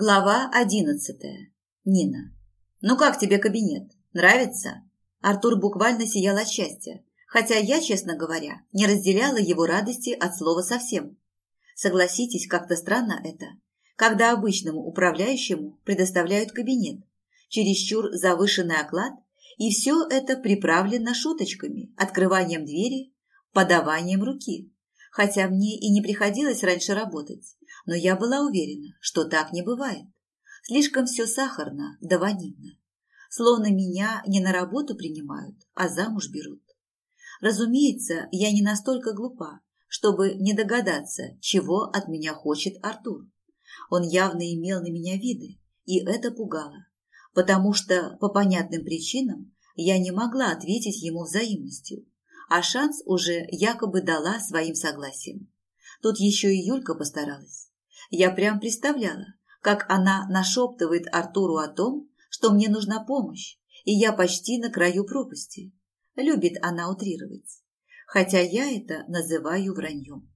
Глава одиннадцатая. Нина. «Ну как тебе кабинет? Нравится?» Артур буквально сиял от счастья, хотя я, честно говоря, не разделяла его радости от слова совсем. Согласитесь, как-то странно это, когда обычному управляющему предоставляют кабинет, чересчур завышенный оклад, и все это приправлено шуточками, открыванием двери, подаванием руки. Хотя мне и не приходилось раньше работать, но я была уверена, что так не бывает. Слишком все сахарно да ванильно. Словно меня не на работу принимают, а замуж берут. Разумеется, я не настолько глупа, чтобы не догадаться, чего от меня хочет Артур. Он явно имел на меня виды, и это пугало, потому что по понятным причинам я не могла ответить ему взаимностью, а шанс уже якобы дала своим согласием. Тут еще и Юлька постаралась. Я прям представляла, как она нашептывает Артуру о том, что мне нужна помощь, и я почти на краю пропасти. Любит она утрировать, хотя я это называю враньем.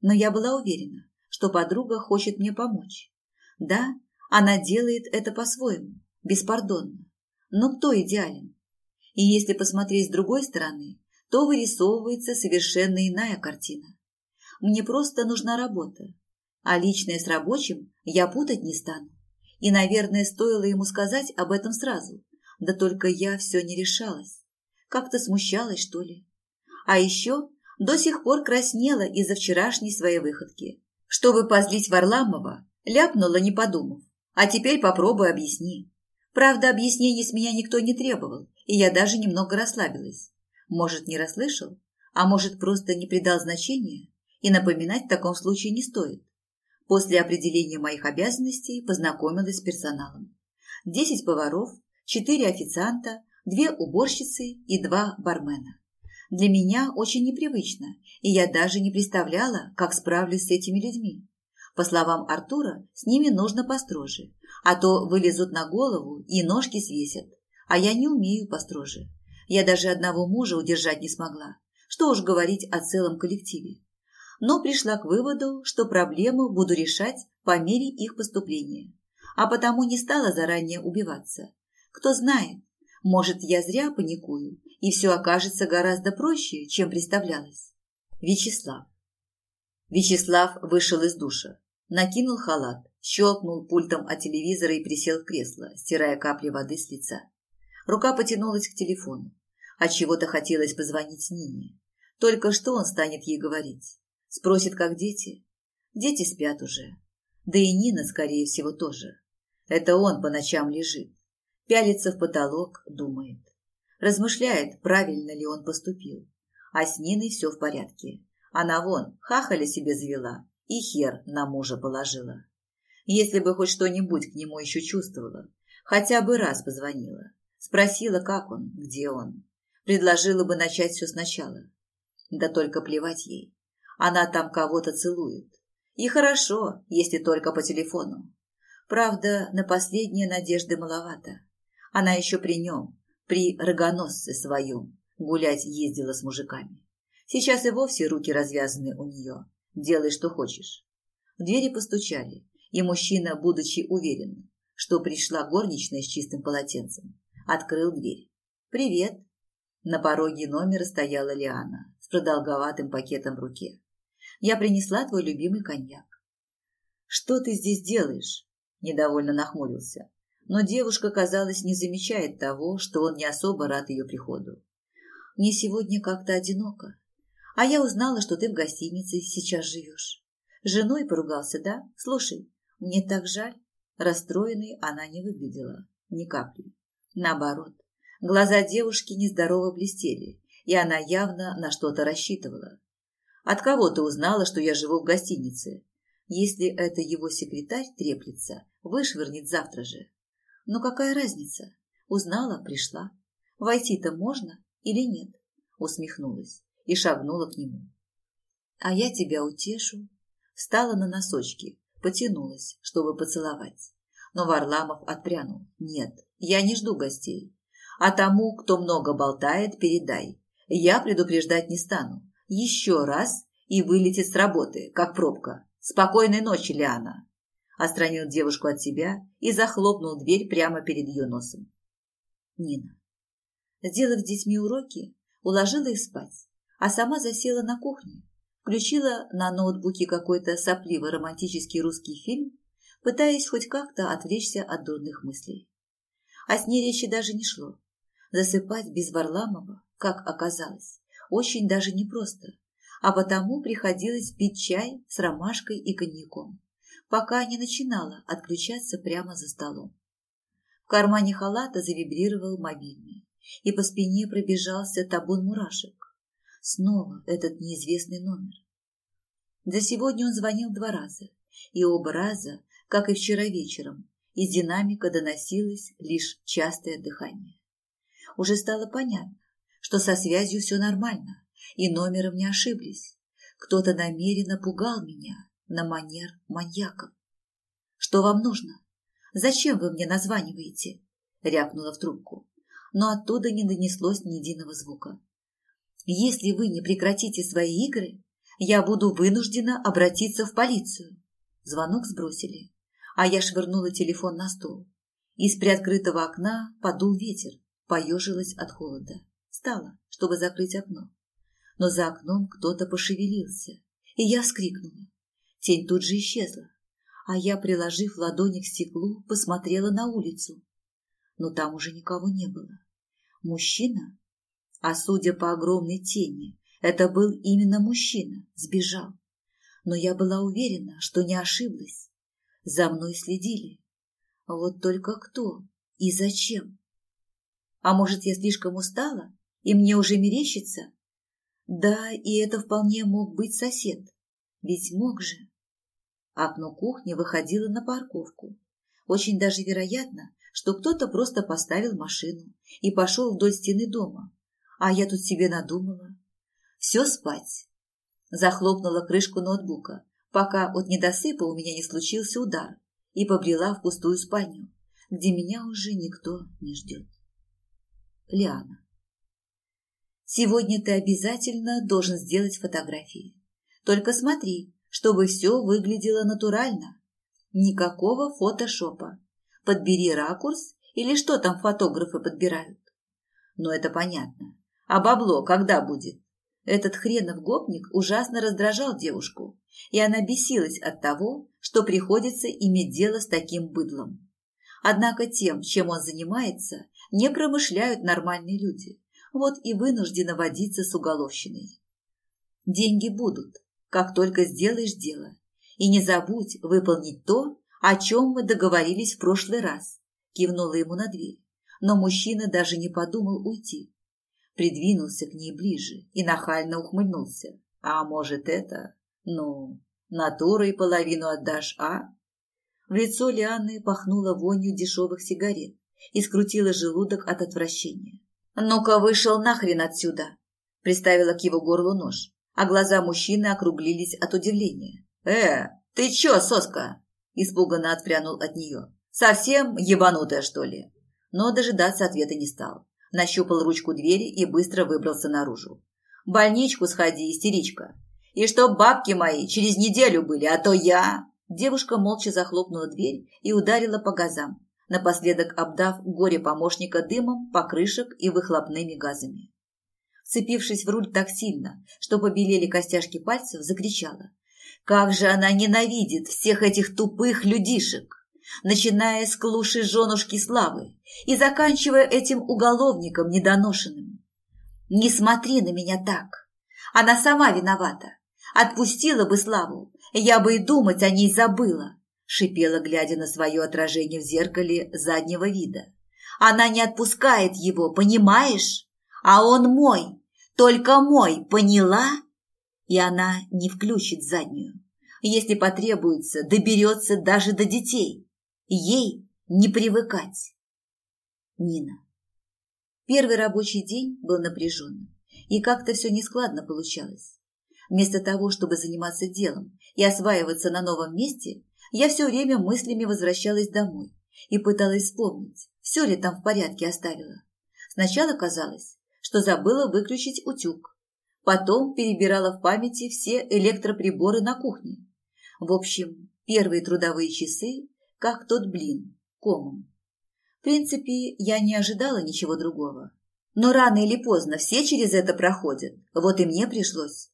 Но я была уверена, что подруга хочет мне помочь. Да, она делает это по-своему, беспардонно. Но кто идеален? И если посмотреть с другой стороны, то вырисовывается совершенно иная картина. Мне просто нужна работа, а личное с рабочим я путать не стану. И, наверное, стоило ему сказать об этом сразу. Да только я все не решалась. Как-то смущалась, что ли. А еще до сих пор краснела из-за вчерашней своей выходки. Чтобы позлить Варламова, ляпнула, не подумав. А теперь попробуй объясни. Правда, объяснений с меня никто не требовал, и я даже немного расслабилась. Может, не расслышал, а может, просто не придал значения, и напоминать в таком случае не стоит. После определения моих обязанностей познакомилась с персоналом. Десять поваров, четыре официанта, две уборщицы и два бармена. Для меня очень непривычно, и я даже не представляла, как справлюсь с этими людьми. По словам Артура, с ними нужно построже, а то вылезут на голову и ножки свесят. А я не умею построже. Я даже одного мужа удержать не смогла. Что уж говорить о целом коллективе но пришла к выводу, что проблему буду решать по мере их поступления, а потому не стала заранее убиваться. Кто знает, может, я зря паникую, и все окажется гораздо проще, чем представлялось. Вячеслав. Вячеслав вышел из душа, накинул халат, щелкнул пультом от телевизора и присел в кресло, стирая капли воды с лица. Рука потянулась к телефону. От чего-то хотелось позвонить Нине. Только что он станет ей говорить? Спросит, как дети. Дети спят уже. Да и Нина, скорее всего, тоже. Это он по ночам лежит. Пялится в потолок, думает. Размышляет, правильно ли он поступил. А с Ниной все в порядке. Она вон, хахаля себе завела и хер на мужа положила. Если бы хоть что-нибудь к нему еще чувствовала, хотя бы раз позвонила, спросила, как он, где он, предложила бы начать все сначала. Да только плевать ей. Она там кого-то целует. И хорошо, если только по телефону. Правда, на последние надежды маловато. Она еще при нем, при рогоносце своем, гулять ездила с мужиками. Сейчас и вовсе руки развязаны у нее. Делай, что хочешь. В двери постучали, и мужчина, будучи уверен, что пришла горничная с чистым полотенцем, открыл дверь. «Привет!» На пороге номера стояла Лиана с продолговатым пакетом в руке. Я принесла твой любимый коньяк. Что ты здесь делаешь? Недовольно нахмурился. Но девушка, казалось, не замечает того, что он не особо рад ее приходу. Мне сегодня как-то одиноко. А я узнала, что ты в гостинице сейчас живешь. Женой поругался, да? Слушай, мне так жаль. Расстроенной она не выглядела. Ни капли. Наоборот. Глаза девушки нездорово блестели, и она явно на что-то рассчитывала. От кого ты узнала, что я живу в гостинице? Если это его секретарь треплется, вышвырнет завтра же. Но какая разница? Узнала, пришла. Войти-то можно или нет? Усмехнулась и шагнула к нему. А я тебя утешу. Встала на носочки, потянулась, чтобы поцеловать. Но Варламов отпрянул. Нет, я не жду гостей. А тому, кто много болтает, передай. Я предупреждать не стану еще раз и вылетит с работы, как пробка. Спокойной ночи, Лиана. Отстранил девушку от себя и захлопнул дверь прямо перед ее носом. Нина. Сделав с детьми уроки, уложила их спать, а сама засела на кухне, включила на ноутбуке какой-то сопливый романтический русский фильм, пытаясь хоть как-то отвлечься от дурных мыслей. О сне речи даже не шло. Засыпать без Варламова, как оказалось, очень даже непросто, а потому приходилось пить чай с ромашкой и коньяком, пока не начинала отключаться прямо за столом. В кармане халата завибрировал мобильный, и по спине пробежался табун мурашек. Снова этот неизвестный номер. За сегодня он звонил два раза, и оба раза, как и вчера вечером, из динамика доносилось лишь частое дыхание. Уже стало понятно, что со связью все нормально, и номером не ошиблись. Кто-то намеренно пугал меня на манер маньяков. «Что вам нужно? Зачем вы мне названиваете?» — рявкнула в трубку, но оттуда не донеслось ни единого звука. «Если вы не прекратите свои игры, я буду вынуждена обратиться в полицию». Звонок сбросили, а я швырнула телефон на стол. Из приоткрытого окна подул ветер, поежилась от холода. Встала, чтобы закрыть окно. Но за окном кто-то пошевелился, и я вскрикнула. Тень тут же исчезла, а я, приложив ладони к стеклу, посмотрела на улицу. Но там уже никого не было. Мужчина, а судя по огромной тени, это был именно мужчина, сбежал. Но я была уверена, что не ошиблась. За мной следили. Вот только кто и зачем? А может, я слишком устала, и мне уже мерещится? Да, и это вполне мог быть сосед. Ведь мог же. Окно кухни выходило на парковку. Очень даже вероятно, что кто-то просто поставил машину и пошел вдоль стены дома. А я тут себе надумала. Все спать. Захлопнула крышку ноутбука, пока от недосыпа у меня не случился удар, и побрела в пустую спальню, где меня уже никто не ждет. Лиана. Сегодня ты обязательно должен сделать фотографии. Только смотри, чтобы все выглядело натурально. Никакого фотошопа. Подбери ракурс или что там фотографы подбирают. Но это понятно. А бабло когда будет? Этот хренов гопник ужасно раздражал девушку, и она бесилась от того, что приходится иметь дело с таким быдлом. Однако тем, чем он занимается, не промышляют нормальные люди. Вот и вынуждена водиться с уголовщиной. Деньги будут, как только сделаешь дело. И не забудь выполнить то, о чем мы договорились в прошлый раз. Кивнула ему на дверь, но мужчина даже не подумал уйти придвинулся к ней ближе и нахально ухмыльнулся. «А может, это? Ну, натурой половину отдашь, а?» В лицо Лианы пахнуло вонью дешевых сигарет и скрутило желудок от отвращения. «Ну-ка, вышел нахрен отсюда!» Приставила к его горлу нож, а глаза мужчины округлились от удивления. «Э, ты чё, соска?» Испуганно отпрянул от нее. «Совсем ебанутая, что ли?» Но дожидаться ответа не стал нащупал ручку двери и быстро выбрался наружу. «В больничку сходи, истеричка. И чтоб бабки мои через неделю были, а то я...» Девушка молча захлопнула дверь и ударила по газам, напоследок обдав горе помощника дымом, покрышек и выхлопными газами. Вцепившись в руль так сильно, что побелели костяшки пальцев, закричала. «Как же она ненавидит всех этих тупых людишек!» начиная с клуши женушки Славы и заканчивая этим уголовником недоношенным. Не смотри на меня так. Она сама виновата. Отпустила бы Славу, я бы и думать о ней забыла, шипела, глядя на свое отражение в зеркале заднего вида. Она не отпускает его, понимаешь? А он мой, только мой, поняла? И она не включит заднюю. Если потребуется, доберется даже до детей. Ей не привыкать. Нина. Первый рабочий день был напряженным, и как-то все нескладно получалось. Вместо того, чтобы заниматься делом и осваиваться на новом месте, я все время мыслями возвращалась домой и пыталась вспомнить, все ли там в порядке оставила. Сначала казалось, что забыла выключить утюг. Потом перебирала в памяти все электроприборы на кухне. В общем, Первые трудовые часы, как тот блин, комом. В принципе, я не ожидала ничего другого. Но рано или поздно все через это проходят, вот и мне пришлось.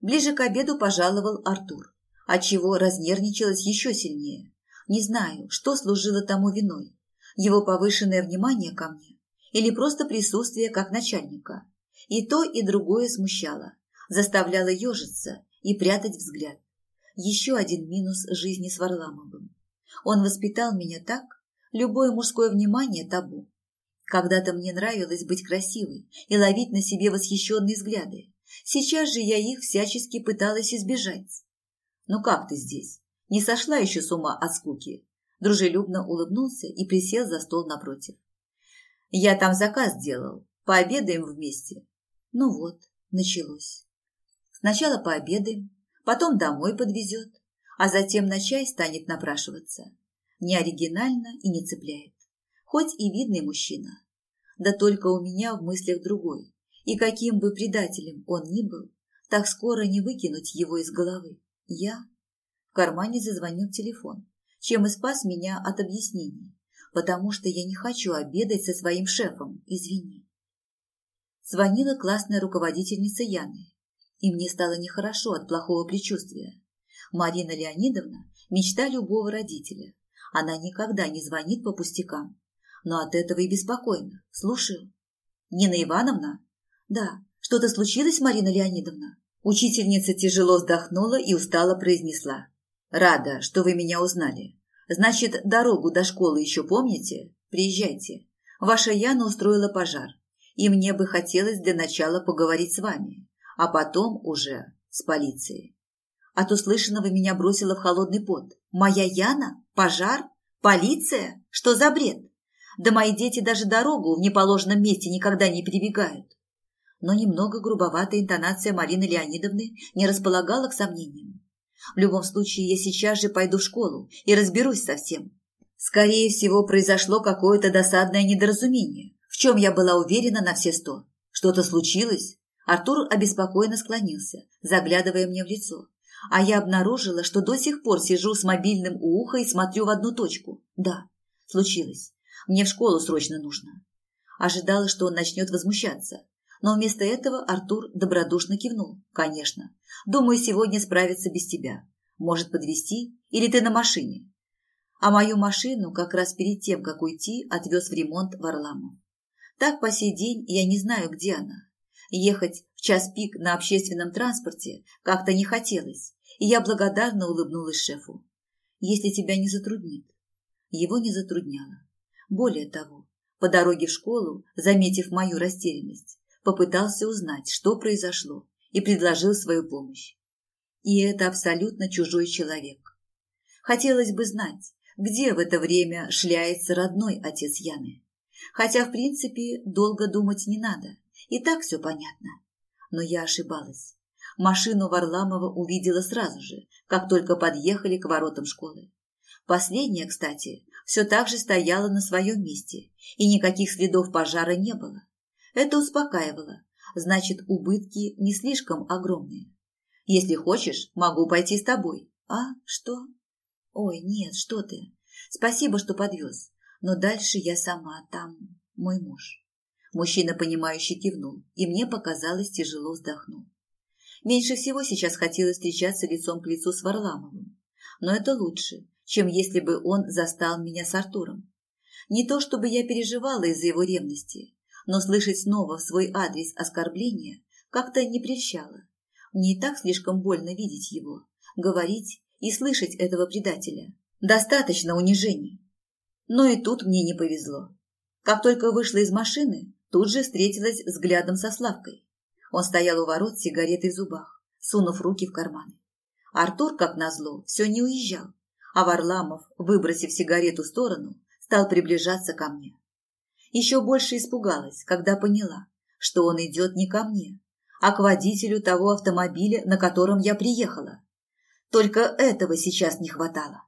Ближе к обеду пожаловал Артур, отчего разнервничалась еще сильнее. Не знаю, что служило тому виной. Его повышенное внимание ко мне или просто присутствие как начальника. И то, и другое смущало, заставляло ежиться и прятать взгляд. Еще один минус жизни с Варламовым. Он воспитал меня так, любое мужское внимание табу. Когда-то мне нравилось быть красивой и ловить на себе восхищенные взгляды. Сейчас же я их всячески пыталась избежать. «Ну как ты здесь? Не сошла еще с ума от скуки?» Дружелюбно улыбнулся и присел за стол напротив. «Я там заказ делал. Пообедаем вместе». Ну вот, началось. Сначала пообедаем, потом домой подвезет, а затем на чай станет напрашиваться. Не оригинально и не цепляет. Хоть и видный мужчина. Да только у меня в мыслях другой. И каким бы предателем он ни был, так скоро не выкинуть его из головы. Я... В кармане зазвонил телефон, чем и спас меня от объяснений, потому что я не хочу обедать со своим шефом, извини. Звонила классная руководительница Яны, и мне стало нехорошо от плохого предчувствия. Марина Леонидовна – мечта любого родителя. Она никогда не звонит по пустякам. Но от этого и беспокойно. Слушаю. Нина Ивановна? Да. Что-то случилось, Марина Леонидовна? Учительница тяжело вздохнула и устало произнесла. Рада, что вы меня узнали. Значит, дорогу до школы еще помните? Приезжайте. Ваша Яна устроила пожар. И мне бы хотелось для начала поговорить с вами а потом уже с полицией. От услышанного меня бросило в холодный пот. Моя Яна? Пожар? Полиция? Что за бред? Да мои дети даже дорогу в неположенном месте никогда не перебегают. Но немного грубоватая интонация Марины Леонидовны не располагала к сомнениям. В любом случае, я сейчас же пойду в школу и разберусь со всем. Скорее всего, произошло какое-то досадное недоразумение, в чем я была уверена на все сто. Что-то случилось? Артур обеспокоенно склонился, заглядывая мне в лицо. А я обнаружила, что до сих пор сижу с мобильным у уха и смотрю в одну точку. Да, случилось. Мне в школу срочно нужно. Ожидала, что он начнет возмущаться. Но вместо этого Артур добродушно кивнул. Конечно. Думаю, сегодня справиться без тебя. Может, подвести? Или ты на машине? А мою машину как раз перед тем, как уйти, отвез в ремонт Варламов. Так по сей день я не знаю, где она. Ехать в час пик на общественном транспорте как-то не хотелось, и я благодарно улыбнулась шефу. «Если тебя не затруднит». Его не затрудняло. Более того, по дороге в школу, заметив мою растерянность, попытался узнать, что произошло, и предложил свою помощь. И это абсолютно чужой человек. Хотелось бы знать, где в это время шляется родной отец Яны. Хотя, в принципе, долго думать не надо. И так все понятно. Но я ошибалась. Машину Варламова увидела сразу же, как только подъехали к воротам школы. Последняя, кстати, все так же стояла на своем месте, и никаких следов пожара не было. Это успокаивало. Значит, убытки не слишком огромные. Если хочешь, могу пойти с тобой. А, что? Ой, нет, что ты. Спасибо, что подвез. Но дальше я сама, там мой муж. Мужчина, понимающе кивнул, и мне показалось, тяжело вздохнул. Меньше всего сейчас хотелось встречаться лицом к лицу с Варламовым. Но это лучше, чем если бы он застал меня с Артуром. Не то чтобы я переживала из-за его ревности, но слышать снова в свой адрес оскорбления как-то не прельщало. Мне и так слишком больно видеть его, говорить и слышать этого предателя. Достаточно унижений. Но и тут мне не повезло. Как только вышла из машины, Тут же встретилась взглядом со Славкой. Он стоял у ворот с сигаретой в зубах, сунув руки в карманы. Артур, как назло, все не уезжал, а Варламов, выбросив сигарету в сторону, стал приближаться ко мне. Еще больше испугалась, когда поняла, что он идет не ко мне, а к водителю того автомобиля, на котором я приехала. Только этого сейчас не хватало.